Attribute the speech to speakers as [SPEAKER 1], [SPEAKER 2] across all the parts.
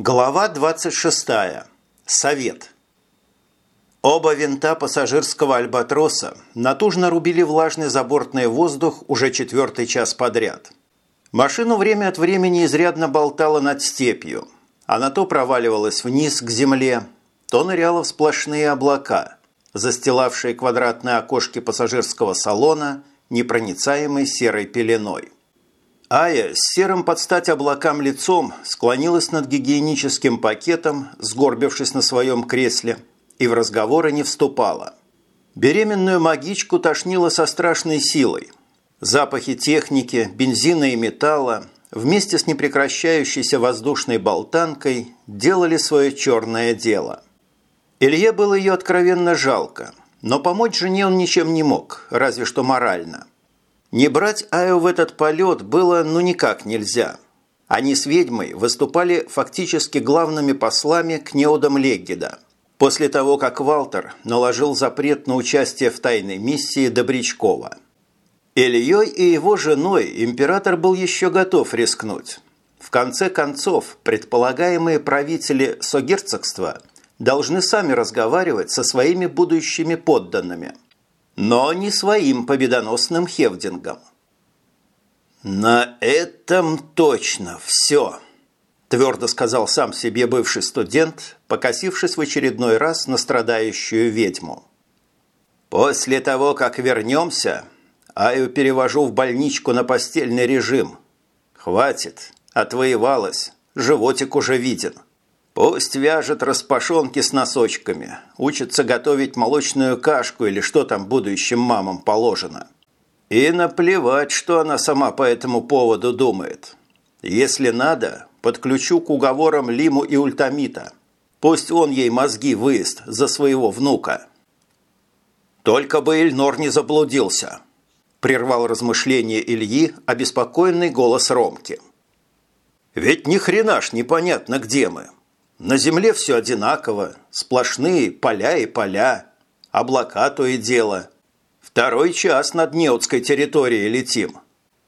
[SPEAKER 1] Глава 26. Совет. Оба винта пассажирского «Альбатроса» натужно рубили влажный забортный воздух уже четвертый час подряд. Машину время от времени изрядно болтала над степью. Она то проваливалась вниз к земле, то ныряла в сплошные облака, застилавшие квадратные окошки пассажирского салона непроницаемой серой пеленой. Ая с серым под стать облакам лицом склонилась над гигиеническим пакетом, сгорбившись на своем кресле, и в разговоры не вступала. Беременную магичку тошнило со страшной силой. Запахи техники, бензина и металла вместе с непрекращающейся воздушной болтанкой делали свое черное дело. Илье было ее откровенно жалко, но помочь жене он ничем не мог, разве что морально – не брать Аю в этот полет было ну никак нельзя. Они с ведьмой выступали фактически главными послами к неодам Леггида. После того, как Валтер наложил запрет на участие в тайной миссии Добрячкова. Ильей и его женой император был еще готов рискнуть. В конце концов, предполагаемые правители согерцогства должны сами разговаривать со своими будущими подданными – но не своим победоносным Хевдингом. «На этом точно все», – твердо сказал сам себе бывший студент, покосившись в очередной раз на страдающую ведьму. «После того, как вернемся, Аю перевожу в больничку на постельный режим. Хватит, отвоевалась, животик уже виден». Пусть вяжет распашонки с носочками, учится готовить молочную кашку или что там будущим мамам положено. И наплевать, что она сама по этому поводу думает. Если надо, подключу к уговорам Лиму и Ультамита. Пусть он ей мозги выезд за своего внука. Только бы Эльнор не заблудился, прервал размышления Ильи обеспокоенный голос Ромки. Ведь ни хрена ж непонятно, где мы. На земле все одинаково, сплошные поля и поля, облака то и дело. Второй час над Неотской территорией летим.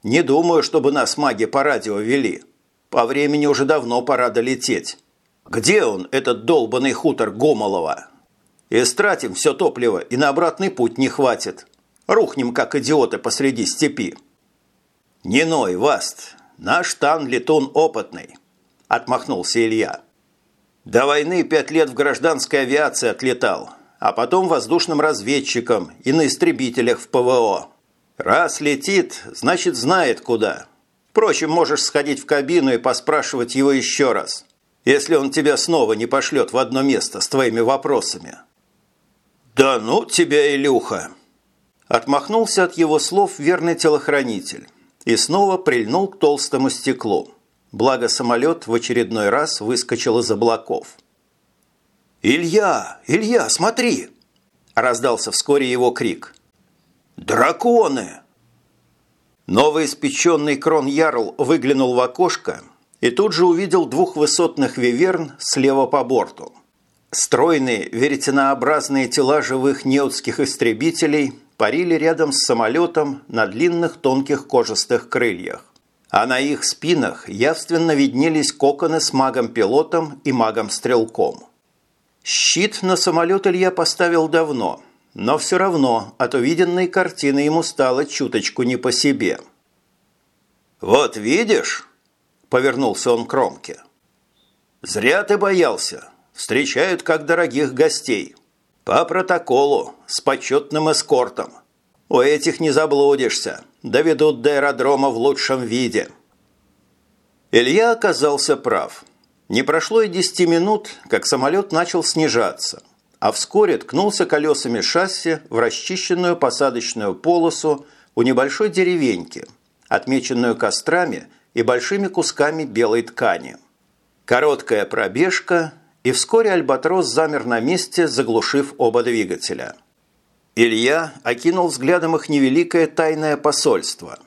[SPEAKER 1] Не думаю, чтобы нас маги по радио вели. По времени уже давно пора долететь. Где он, этот долбанный хутор Гомолова? Истратим все топливо, и на обратный путь не хватит. Рухнем, как идиоты, посреди степи. Не ной, Васт, наш тан-летун опытный, отмахнулся Илья. До войны пять лет в гражданской авиации отлетал, а потом воздушным разведчиком и на истребителях в ПВО. Раз летит, значит знает куда. Впрочем, можешь сходить в кабину и поспрашивать его еще раз, если он тебя снова не пошлет в одно место с твоими вопросами. «Да ну тебя, Илюха!» Отмахнулся от его слов верный телохранитель и снова прильнул к толстому стеклу. Благо самолет в очередной раз выскочил из облаков. «Илья! Илья, смотри!» – раздался вскоре его крик. «Драконы!» Новоиспеченный крон-ярл выглянул в окошко и тут же увидел двух высотных виверн слева по борту. Стройные веретенообразные тела живых неотских истребителей парили рядом с самолетом на длинных тонких кожистых крыльях а на их спинах явственно виднелись коконы с магом-пилотом и магом-стрелком. Щит на самолет Илья поставил давно, но все равно от увиденной картины ему стало чуточку не по себе. «Вот видишь?» – повернулся он к Ромке. «Зря ты боялся. Встречают как дорогих гостей. По протоколу, с почетным эскортом. У этих не заблудишься» доведут до аэродрома в лучшем виде. Илья оказался прав. Не прошло и десяти минут, как самолет начал снижаться, а вскоре ткнулся колесами шасси в расчищенную посадочную полосу у небольшой деревеньки, отмеченную кострами и большими кусками белой ткани. Короткая пробежка, и вскоре Альбатрос замер на месте, заглушив оба двигателя – Илья окинул взглядом их невеликое тайное посольство.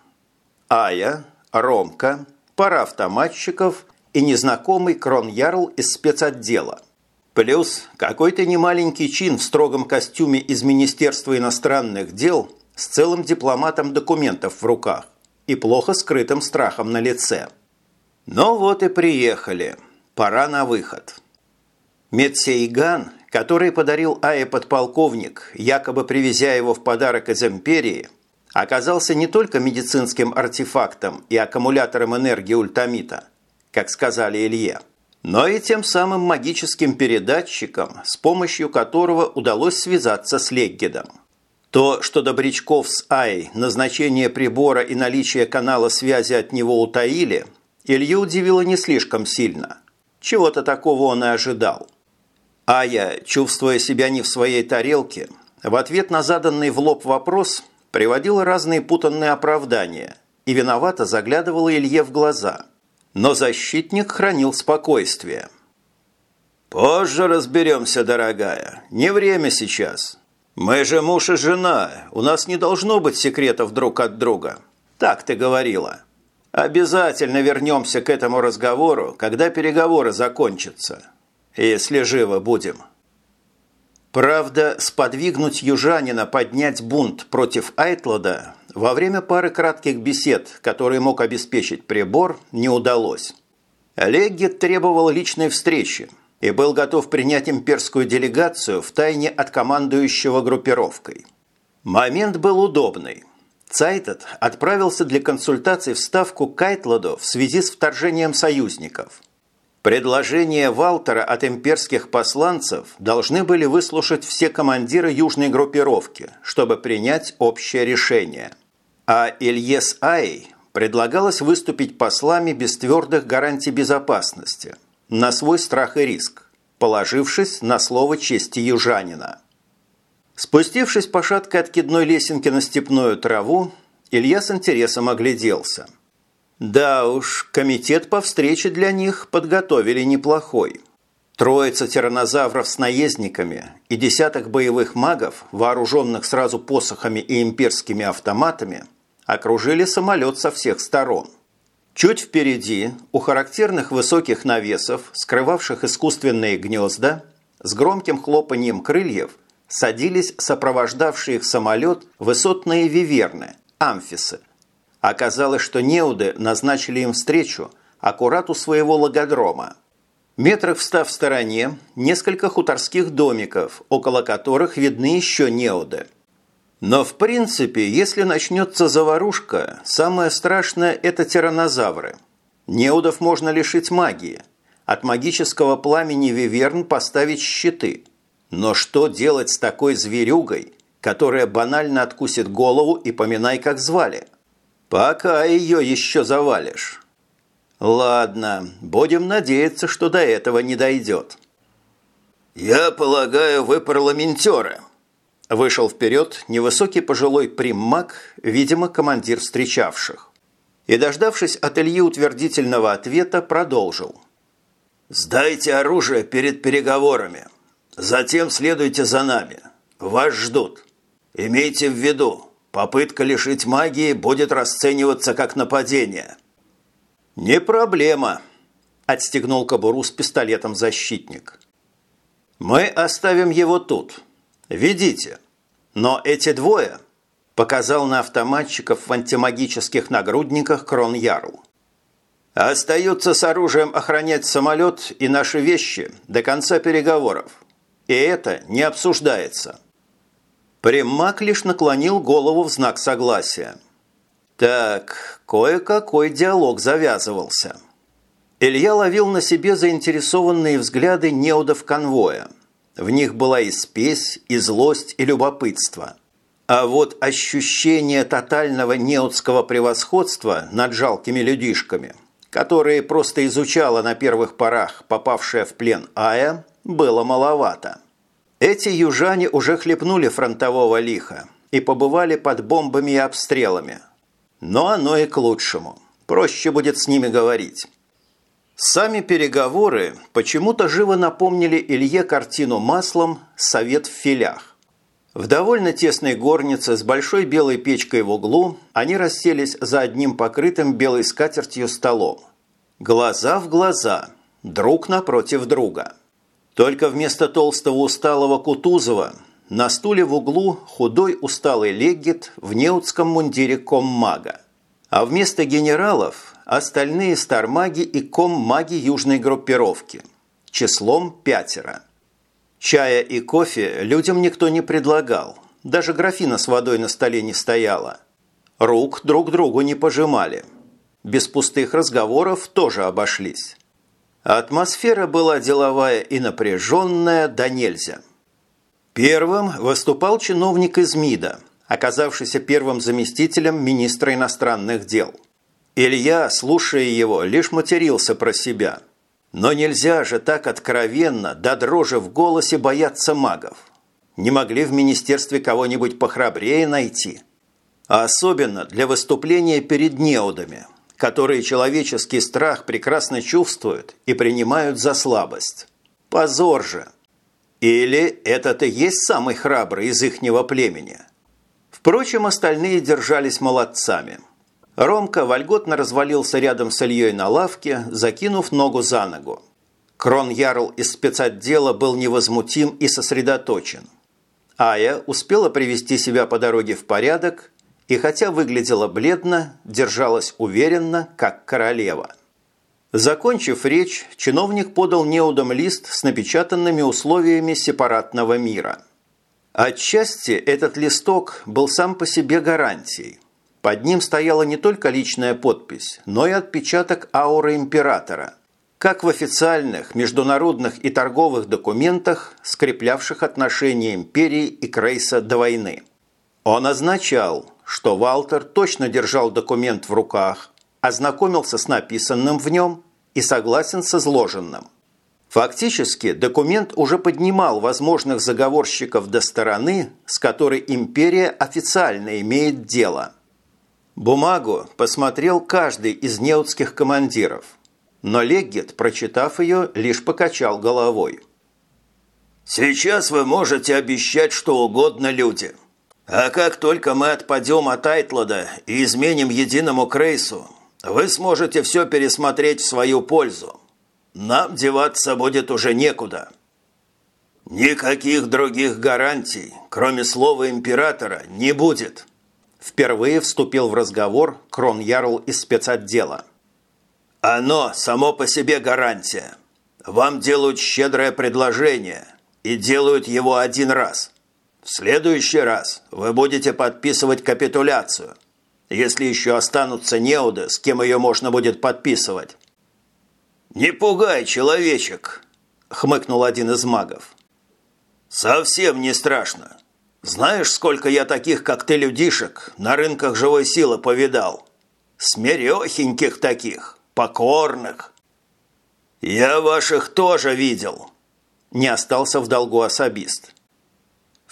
[SPEAKER 1] Ая, Ромка, пара автоматчиков и незнакомый крон-ярл из спецотдела. Плюс какой-то немаленький чин в строгом костюме из Министерства иностранных дел с целым дипломатом документов в руках и плохо скрытым страхом на лице. Ну вот и приехали. Пора на выход. Медсейган, который подарил Ае подполковник, якобы привезя его в подарок из Империи, оказался не только медицинским артефактом и аккумулятором энергии ультамита, как сказали Илье, но и тем самым магическим передатчиком, с помощью которого удалось связаться с Леггедом. То, что Добрячков с Ай назначение прибора и наличие канала связи от него утаили, Илью удивило не слишком сильно. Чего-то такого он и ожидал. Ая, чувствуя себя не в своей тарелке, в ответ на заданный в лоб вопрос приводила разные путанные оправдания и виновато заглядывала Илье в глаза. Но защитник хранил спокойствие. «Позже разберемся, дорогая. Не время сейчас. «Мы же муж и жена, у нас не должно быть секретов друг от друга. Так ты говорила. Обязательно вернемся к этому разговору, когда переговоры закончатся. Если живы будем». Правда, сподвигнуть южанина поднять бунт против Айтлода во время пары кратких бесед, которые мог обеспечить прибор, не удалось. Леггет требовал личной встречи – и был готов принять имперскую делегацию в тайне от командующего группировкой. Момент был удобный. Цайтед отправился для консультаций в ставку Кайтладу в связи с вторжением союзников. Предложение Валтера от имперских посланцев должны были выслушать все командиры южной группировки, чтобы принять общее решение. А Ильес Ай предлагалось выступить послами без твердых гарантий безопасности – на свой страх и риск, положившись на слово чести южанина. Спустившись по шаткой откидной лесенке на степную траву, Илья с интересом огляделся. Да уж, комитет по встрече для них подготовили неплохой. Троица тиранозавров с наездниками и десяток боевых магов, вооруженных сразу посохами и имперскими автоматами, окружили самолет со всех сторон – Чуть впереди, у характерных высоких навесов, скрывавших искусственные гнезда, с громким хлопанием крыльев садились сопровождавшие их самолет высотные виверны, амфисы. Оказалось, что неуды назначили им встречу аккурат у своего логодрома. Метрах встав в стороне, несколько хуторских домиков, около которых видны еще неуды – но в принципе, если начнется заварушка, самое страшное – это тиранозавры. Неудов можно лишить магии. От магического пламени виверн поставить щиты. Но что делать с такой зверюгой, которая банально откусит голову и поминай, как звали? Пока ее еще завалишь. Ладно, будем надеяться, что до этого не дойдет. «Я полагаю, вы парламентеры», Вышел вперед невысокий пожилой приммак, видимо, командир встречавших. И, дождавшись от Ильи утвердительного ответа, продолжил. «Сдайте оружие перед переговорами. Затем следуйте за нами. Вас ждут. Имейте в виду, попытка лишить магии будет расцениваться как нападение». «Не проблема», – отстегнул кобуру с пистолетом защитник. «Мы оставим его тут». «Ведите. Но эти двое...» – показал на автоматчиков в антимагических нагрудниках Крон Ярл. «Остаются с оружием охранять самолет и наши вещи до конца переговоров. И это не обсуждается». Примак лишь наклонил голову в знак согласия. Так, кое-какой диалог завязывался. Илья ловил на себе заинтересованные взгляды неудов конвоя – в них была и спесь, и злость, и любопытство. А вот ощущение тотального неотского превосходства над жалкими людишками, которые просто изучала на первых порах попавшая в плен Ая, было маловато. Эти южане уже хлепнули фронтового лиха и побывали под бомбами и обстрелами. Но оно и к лучшему. Проще будет с ними говорить. Сами переговоры почему-то живо напомнили Илье картину маслом «Совет в филях». В довольно тесной горнице с большой белой печкой в углу они расселись за одним покрытым белой скатертью столом. Глаза в глаза, друг напротив друга. Только вместо толстого усталого Кутузова на стуле в углу худой усталый леггет в неудском мундире коммага А вместо генералов – остальные стармаги и коммаги южной группировки, числом пятеро. Чая и кофе людям никто не предлагал, даже графина с водой на столе не стояла. Рук друг другу не пожимали. Без пустых разговоров тоже обошлись. Атмосфера была деловая и напряженная, да нельзя. Первым выступал чиновник из МИДа, оказавшийся первым заместителем министра иностранных дел. Илья, слушая его, лишь матерился про себя. Но нельзя же так откровенно, до да дрожи в голосе бояться магов. Не могли в министерстве кого-нибудь похрабрее найти. А особенно для выступления перед неудами – которые человеческий страх прекрасно чувствуют и принимают за слабость. Позор же! Или этот и есть самый храбрый из ихнего племени? Впрочем, остальные держались молодцами. Ромка вольготно развалился рядом с Ильей на лавке, закинув ногу за ногу. Крон Ярл из спецотдела был невозмутим и сосредоточен. Ая успела привести себя по дороге в порядок и хотя выглядела бледно, держалась уверенно, как королева. Закончив речь, чиновник подал неудом лист с напечатанными условиями сепаратного мира. Отчасти этот листок был сам по себе гарантией. Под ним стояла не только личная подпись, но и отпечаток ауры императора, как в официальных, международных и торговых документах, скреплявших отношения империи и Крейса до войны. Он означал, что Валтер точно держал документ в руках, ознакомился с написанным в нем и согласен с изложенным. Фактически документ уже поднимал возможных заговорщиков до стороны, с которой империя официально имеет дело. Бумагу посмотрел каждый из неутских командиров, но Леггет, прочитав ее, лишь покачал головой. «Сейчас вы можете обещать что угодно людям. А как только мы отпадем от Айтлада и изменим единому Крейсу, вы сможете все пересмотреть в свою пользу. Нам деваться будет уже некуда. Никаких других гарантий, кроме слова императора, не будет. Впервые вступил в разговор Крон Ярл из спецотдела. Оно само по себе гарантия. Вам делают щедрое предложение и делают его один раз – в следующий раз вы будете подписывать капитуляцию, если еще останутся неуды, с кем ее можно будет подписывать. «Не пугай, человечек!» – хмыкнул один из магов. «Совсем не страшно. Знаешь, сколько я таких, как ты, людишек, на рынках живой силы повидал? Смирехеньких таких, покорных. Я ваших тоже видел». Не остался в долгу особист.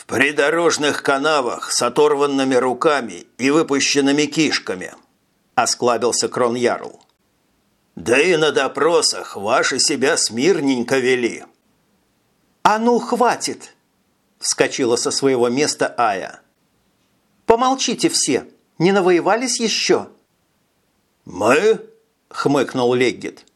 [SPEAKER 1] В придорожных канавах с оторванными руками и выпущенными кишками, осклабился Крон Ярл. Да и на допросах ваши себя смирненько вели. А ну, хватит! Вскочила со своего места Ая. Помолчите все, не навоевались еще? Мы? Хмыкнул Леггет.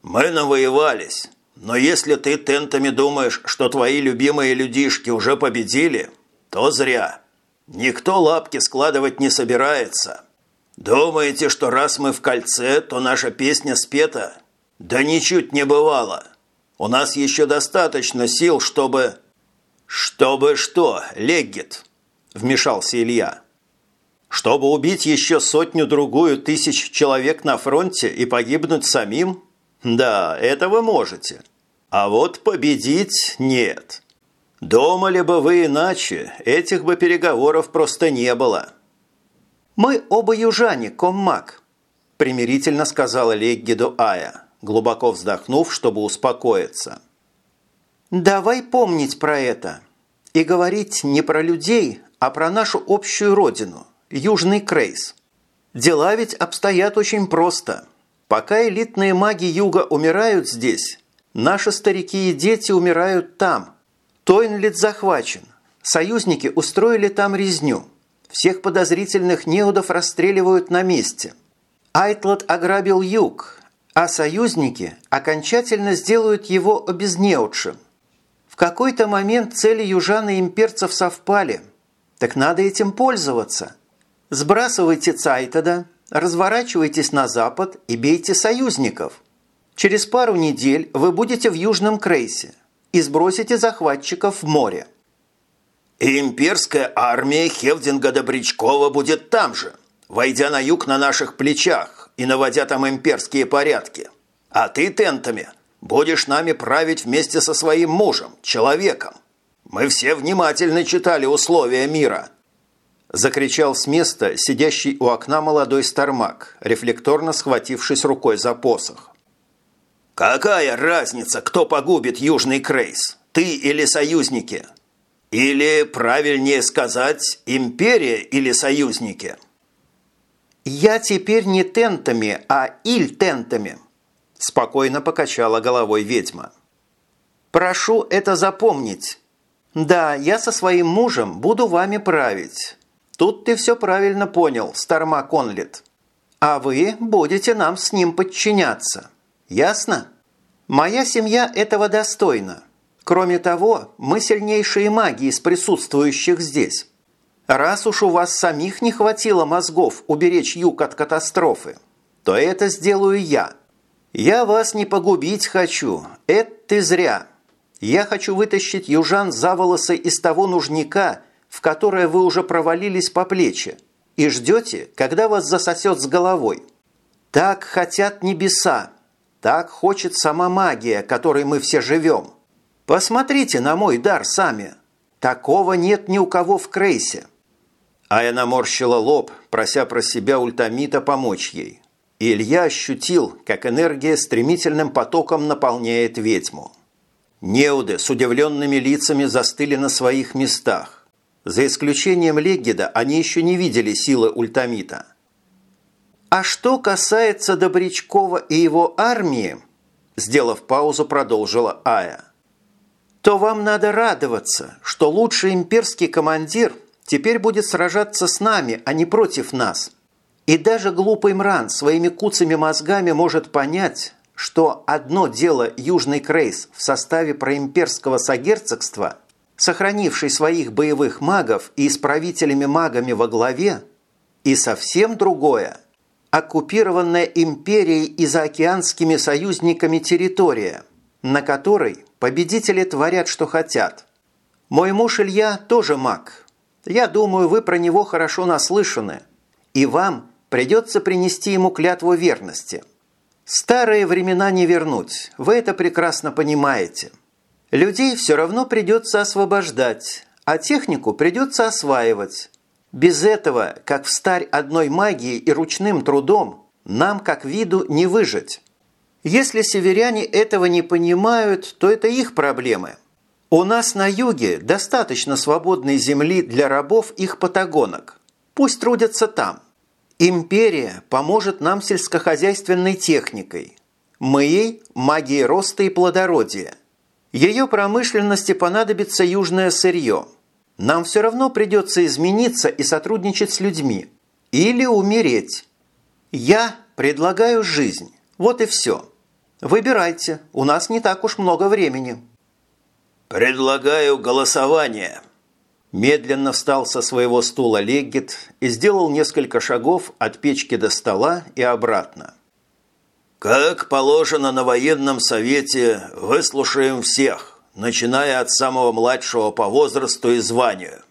[SPEAKER 1] Мы навоевались. Но если ты тентами думаешь, что твои любимые людишки уже победили, то зря. Никто лапки складывать не собирается. Думаете, что раз мы в кольце, то наша песня спета? Да ничуть не бывало. У нас еще достаточно сил, чтобы... Чтобы что, Леггет? Вмешался Илья. Чтобы убить еще сотню-другую тысяч человек на фронте и погибнуть самим? Да, это вы можете. А вот победить нет. Думали бы вы иначе, этих бы переговоров просто не было. Мы оба южане, коммак, примирительно сказала Леггиду Ая, глубоко вздохнув, чтобы успокоиться. Давай помнить про это и говорить не про людей, а про нашу общую родину, Южный Крейс. Дела ведь обстоят очень просто – Пока элитные маги Юга умирают здесь, наши старики и дети умирают там. Тойнлит захвачен. Союзники устроили там резню. Всех подозрительных неудов расстреливают на месте. Айтлот ограбил юг, а союзники окончательно сделают его обезнеутшим. В какой-то момент цели южан и имперцев совпали. Так надо этим пользоваться. Сбрасывайте Цайтада – разворачивайтесь на запад и бейте союзников. Через пару недель вы будете в Южном Крейсе и сбросите захватчиков в море.
[SPEAKER 2] имперская армия Хевдинга Добрячкова будет там же, войдя на юг на наших плечах и наводя там имперские порядки. А ты тентами будешь нами править вместе со своим мужем, человеком. Мы все внимательно читали условия мира».
[SPEAKER 1] Закричал с места сидящий у окна молодой стармак, рефлекторно схватившись рукой за посох.
[SPEAKER 2] «Какая разница, кто погубит Южный Крейс? Ты или союзники? Или, правильнее сказать, империя или союзники?»
[SPEAKER 1] «Я теперь не тентами, а иль-тентами», – спокойно покачала головой ведьма. «Прошу это запомнить. Да, я со своим мужем буду вами править. Тут ты все правильно понял, Старма Конлет. А вы будете нам с ним подчиняться. Ясно? Моя семья этого достойна. Кроме того, мы сильнейшие маги из присутствующих здесь. Раз уж у вас самих не хватило мозгов уберечь юг от катастрофы, то это сделаю я. Я вас не погубить хочу, это ты зря. Я хочу вытащить южан за волосы из того нужника, в которое вы уже провалились по плечи, и ждете, когда вас засосет с головой. Так хотят небеса, так хочет сама магия, которой мы все живем. Посмотрите на мой дар сами. Такого нет ни у кого в Крейсе. Ая наморщила лоб, прося про себя ультамита помочь ей. И Илья ощутил, как энергия стремительным потоком наполняет ведьму. Неуды с удивленными лицами застыли на своих местах. За исключением Легида они еще не видели силы ультамита. А что касается Добрячкова и его армии, сделав паузу, продолжила Ая, то вам надо радоваться, что лучший имперский командир – теперь будет сражаться с нами, а не против нас. И даже глупый Мран своими куцами мозгами может понять, что одно дело Южный Крейс в составе проимперского согерцогства, сохранивший своих боевых магов и исправителями магами во главе, и совсем другое – оккупированная империей и заокеанскими союзниками территория, на которой победители творят, что хотят. Мой муж Илья тоже маг – я думаю, вы про него хорошо наслышаны, и вам придется принести ему клятву верности. Старые времена не вернуть, вы это прекрасно понимаете. Людей все равно придется освобождать, а технику придется осваивать. Без этого, как в старь одной магии и ручным трудом, нам, как виду, не выжить. Если северяне этого не понимают, то это их проблемы – у нас на юге достаточно свободной земли для рабов их патагонок. Пусть трудятся там. Империя поможет нам сельскохозяйственной техникой. Мы ей – магией роста и плодородия. Ее промышленности понадобится южное сырье. Нам все равно придется измениться и сотрудничать с людьми. Или умереть. Я предлагаю жизнь. Вот и все. Выбирайте, у нас не так уж много времени.
[SPEAKER 2] «Предлагаю голосование».
[SPEAKER 1] Медленно встал со своего стула Леггет и сделал несколько шагов от печки до стола и обратно.
[SPEAKER 2] «Как положено на военном совете, выслушаем всех, начиная от самого младшего по возрасту и званию.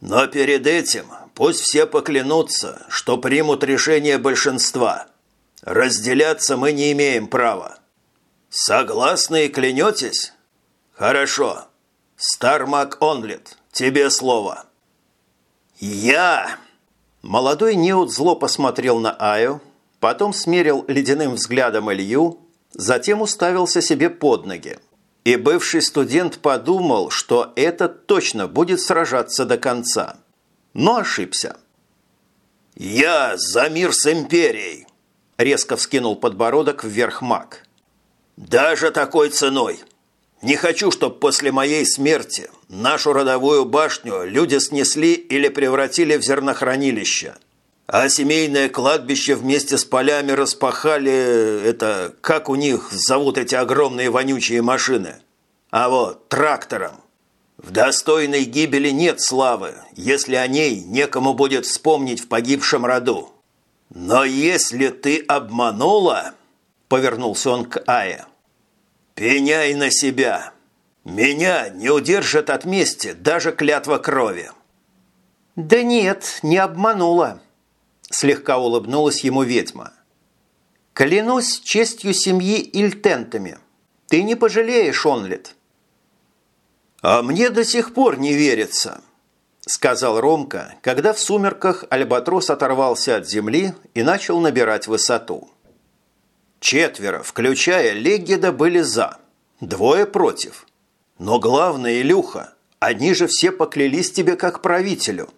[SPEAKER 2] Но перед этим пусть все поклянутся, что примут решение большинства. Разделяться мы не имеем права. Согласны и клянетесь?» «Хорошо. Стармак Онлет, тебе слово». «Я!»
[SPEAKER 1] Молодой Неут зло посмотрел на Аю, потом смерил ледяным взглядом Илью, затем уставился себе под ноги. И бывший студент подумал, что этот точно будет сражаться до конца. Но ошибся.
[SPEAKER 2] «Я за мир с империей!» Резко вскинул подбородок вверх маг. «Даже такой ценой!» Не хочу, чтобы после моей смерти нашу родовую башню люди снесли или превратили в зернохранилище. А семейное кладбище вместе с полями распахали... Это как у них зовут эти огромные вонючие машины? А вот, трактором. В достойной гибели нет славы, если о ней некому будет вспомнить в погибшем роду. «Но если ты обманула...» – повернулся он к Ае. «Пеняй на себя. Меня не удержит от мести даже клятва крови».
[SPEAKER 1] «Да нет, не обманула», – слегка улыбнулась ему ведьма. «Клянусь честью семьи Ильтентами. Ты не пожалеешь, Онлет».
[SPEAKER 2] «А мне до сих пор не верится», – сказал Ромка, когда в сумерках Альбатрос оторвался от земли и начал набирать высоту. Четверо, включая Легеда, были «за», двое «против». Но главное, Илюха, они же все поклялись тебе как правителю.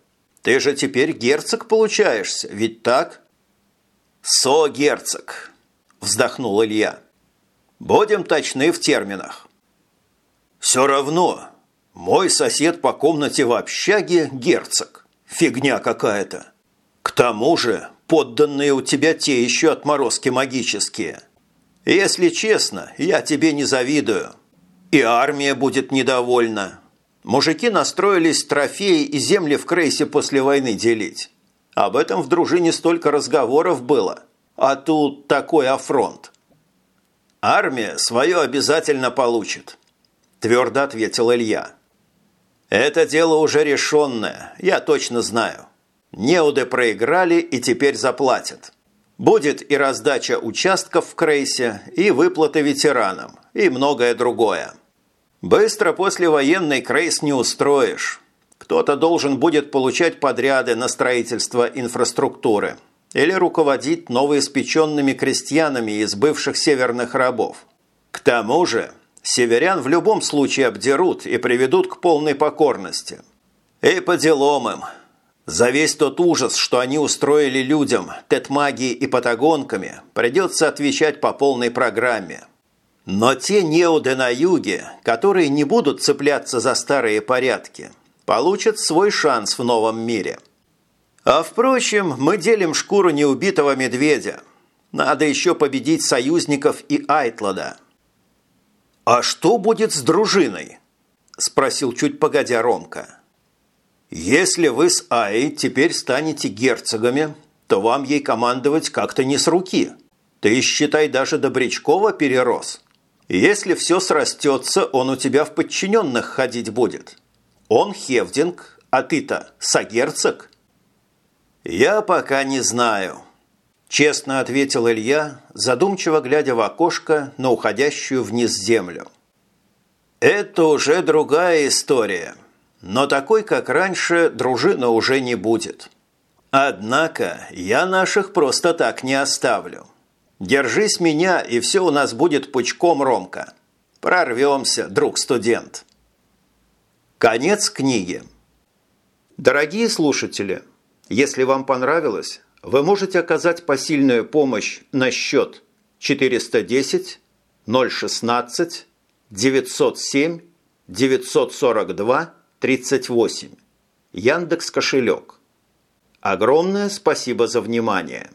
[SPEAKER 2] Ты же теперь герцог получаешься, ведь так? «Со-герцог», – вздохнул Илья. «Будем точны в терминах». «Все равно мой сосед по комнате в общаге – герцог. Фигня какая-то. К тому же подданные у тебя те еще отморозки магические. Если честно, я тебе не завидую. И армия будет недовольна. Мужики настроились трофеи и земли в Крейсе после войны делить. Об этом в дружине столько разговоров было. А тут такой афронт. Армия свое обязательно получит, твердо ответил Илья. Это дело уже решенное, я точно знаю. Неуды проиграли и теперь заплатят. Будет и раздача участков в Крейсе, и выплаты ветеранам, и многое другое. Быстро после военной Крейс не устроишь. Кто-то должен будет получать подряды на строительство инфраструктуры или руководить новоиспеченными крестьянами из бывших северных рабов. К тому же Северян в любом случае обдерут и приведут к полной покорности. И по делам им. За весь тот ужас, что они устроили людям, тетмагией и патагонками, придется отвечать по полной программе. Но те неуды на юге, которые не будут цепляться за старые порядки, получат свой шанс в новом мире. А впрочем, мы делим шкуру неубитого медведя. Надо еще победить союзников и Айтлада – «А что будет с дружиной?» – спросил чуть погодя Ромка. «Если вы с Аей теперь станете герцогами, то вам ей командовать как-то не с руки. Ты, считай, даже Добрячкова перерос. Если все срастется, он у тебя в подчиненных ходить будет. Он Хевдинг, а ты-то сагерцог?» «Я пока не знаю», Честно ответил Илья, задумчиво глядя в окошко на уходящую вниз землю. Это уже другая история. Но такой, как раньше, дружина уже не будет. Однако я наших просто так не оставлю. Держись меня, и все у нас будет пучком, Ромка. Прорвемся, друг-студент. Конец книги. Дорогие слушатели, если вам понравилось, вы можете оказать посильную помощь на счет 410 016 907 942 38. Яндекс кошелек. Огромное спасибо за внимание.